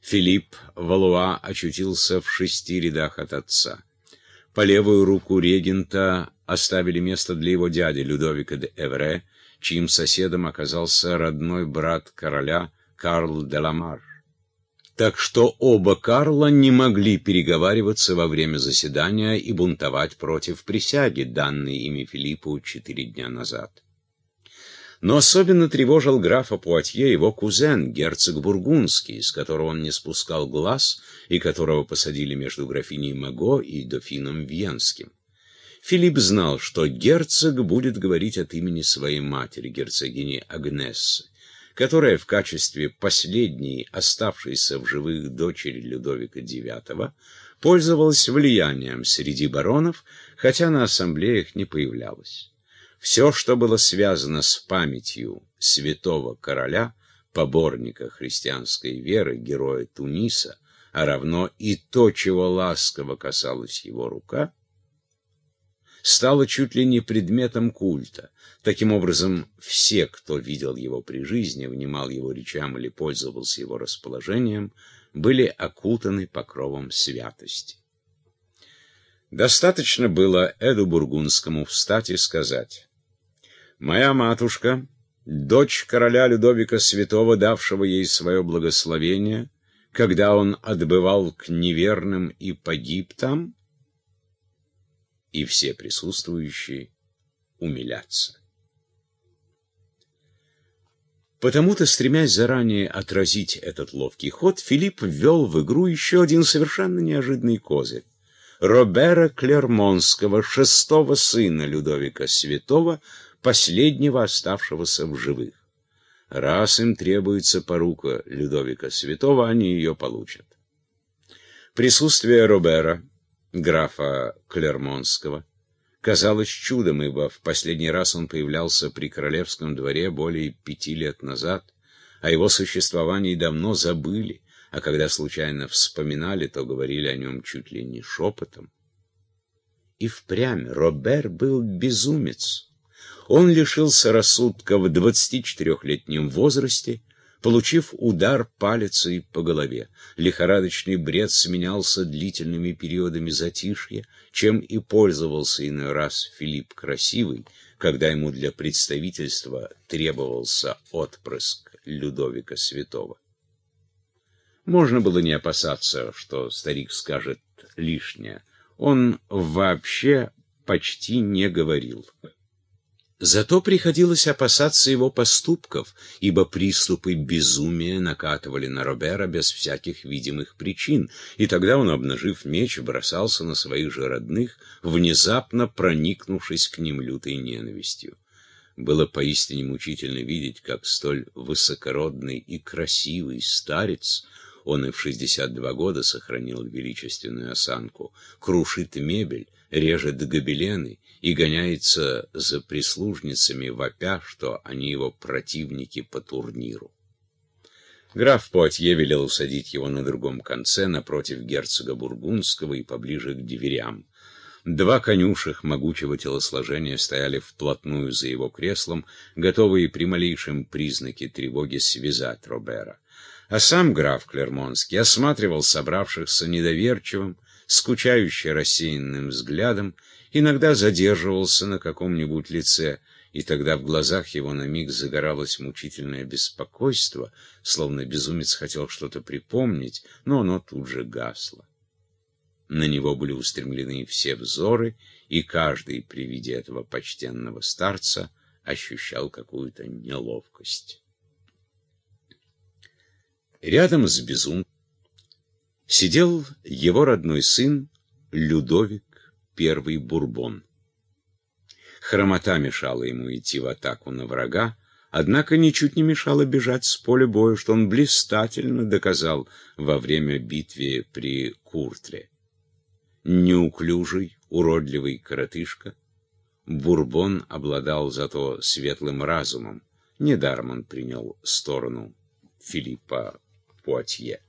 Филипп Валуа очутился в шести рядах от отца. По левую руку регента оставили место для его дяди Людовика де Эвре, чьим соседом оказался родной брат короля Карл де Ламар. Так что оба Карла не могли переговариваться во время заседания и бунтовать против присяги, данной ими Филиппу четыре дня назад. Но особенно тревожил графа Пуатье его кузен, герцог Бургундский, с которого он не спускал глаз и которого посадили между графиней Маго и дофином Венским. Филипп знал, что герцог будет говорить от имени своей матери, герцогини Агнессы, которая в качестве последней оставшейся в живых дочери Людовика IX пользовалась влиянием среди баронов, хотя на ассамблеях не появлялась. Все, что было связано с памятью святого короля, поборника христианской веры, героя Туниса, а равно и то, чего ласково касалась его рука, стало чуть ли не предметом культа. Таким образом, все, кто видел его при жизни, внимал его речам или пользовался его расположением, были окутаны покровом святости. Достаточно было Эду Бургундскому встать и сказать Моя матушка, дочь короля Людовика Святого, давшего ей свое благословение, когда он отбывал к неверным и погиб там, и все присутствующие умилятся. Потому-то, стремясь заранее отразить этот ловкий ход, Филипп ввел в игру еще один совершенно неожиданный козырь. Робера Клермонского, шестого сына Людовика Святого, последнего оставшегося в живых. Раз им требуется порука Людовика Святого, они ее получат. Присутствие Робера, графа Клермонского, казалось чудом, ибо в последний раз он появлялся при королевском дворе более пяти лет назад, о его существовании давно забыли, а когда случайно вспоминали, то говорили о нем чуть ли не шепотом. И впрямь Робер был безумец. Он лишился рассудка в 24-летнем возрасте, получив удар палицей по голове. Лихорадочный бред сменялся длительными периодами затишья, чем и пользовался иной раз Филипп Красивый, когда ему для представительства требовался отпрыск Людовика Святого. Можно было не опасаться, что старик скажет лишнее. Он вообще почти не говорил. Зато приходилось опасаться его поступков, ибо приступы безумия накатывали на Робера без всяких видимых причин, и тогда он, обнажив меч, бросался на своих же родных, внезапно проникнувшись к ним лютой ненавистью. Было поистине мучительно видеть, как столь высокородный и красивый старец, он и в 62 года сохранил величественную осанку, крушит мебель, режет гобелены и гоняется за прислужницами, вопя, что они его противники по турниру. Граф Пуатье велел усадить его на другом конце, напротив герцога Бургундского и поближе к дверям. Два конюшек могучего телосложения стояли вплотную за его креслом, готовые при малейшем признаке тревоги связать Робера. А сам граф Клермонский осматривал собравшихся недоверчивым, скучающе рассеянным взглядом, иногда задерживался на каком-нибудь лице, и тогда в глазах его на миг загоралось мучительное беспокойство, словно безумец хотел что-то припомнить, но оно тут же гасло. На него были устремлены все взоры, и каждый при виде этого почтенного старца ощущал какую-то неловкость. Рядом с безумцем сидел его родной сын Людовик I Бурбон. Хромота мешала ему идти в атаку на врага, однако ничуть не мешала бежать с поля боя, что он блистательно доказал во время битвы при Куртле. Неуклюжий, уродливый коротышка, Бурбон обладал зато светлым разумом. Недаром он принял сторону Филиппа Пуатье.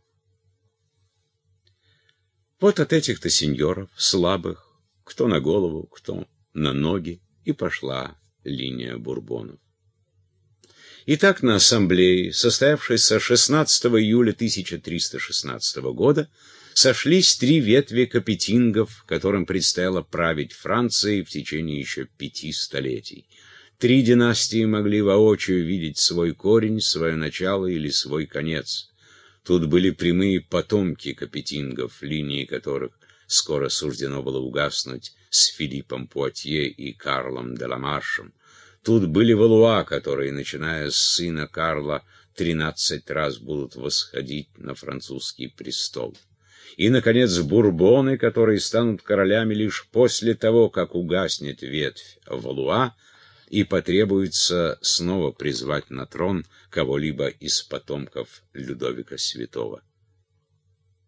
Вот от этих-то сеньоров, слабых, кто на голову, кто на ноги, и пошла линия бурбонов. Итак, на ассамблее, состоявшейся 16 июля 1316 года, сошлись три ветви капетингов, которым предстояло править Францией в течение еще пяти столетий. Три династии могли воочию видеть свой корень, свое начало или свой конец. Тут были прямые потомки капетингов, линии которых скоро суждено было угаснуть с Филиппом Пуатье и Карлом де Ламаршем. Тут были Валуа, которые, начиная с сына Карла, тринадцать раз будут восходить на французский престол. И, наконец, бурбоны, которые станут королями лишь после того, как угаснет ветвь Валуа, и потребуется снова призвать на трон кого-либо из потомков Людовика Святого.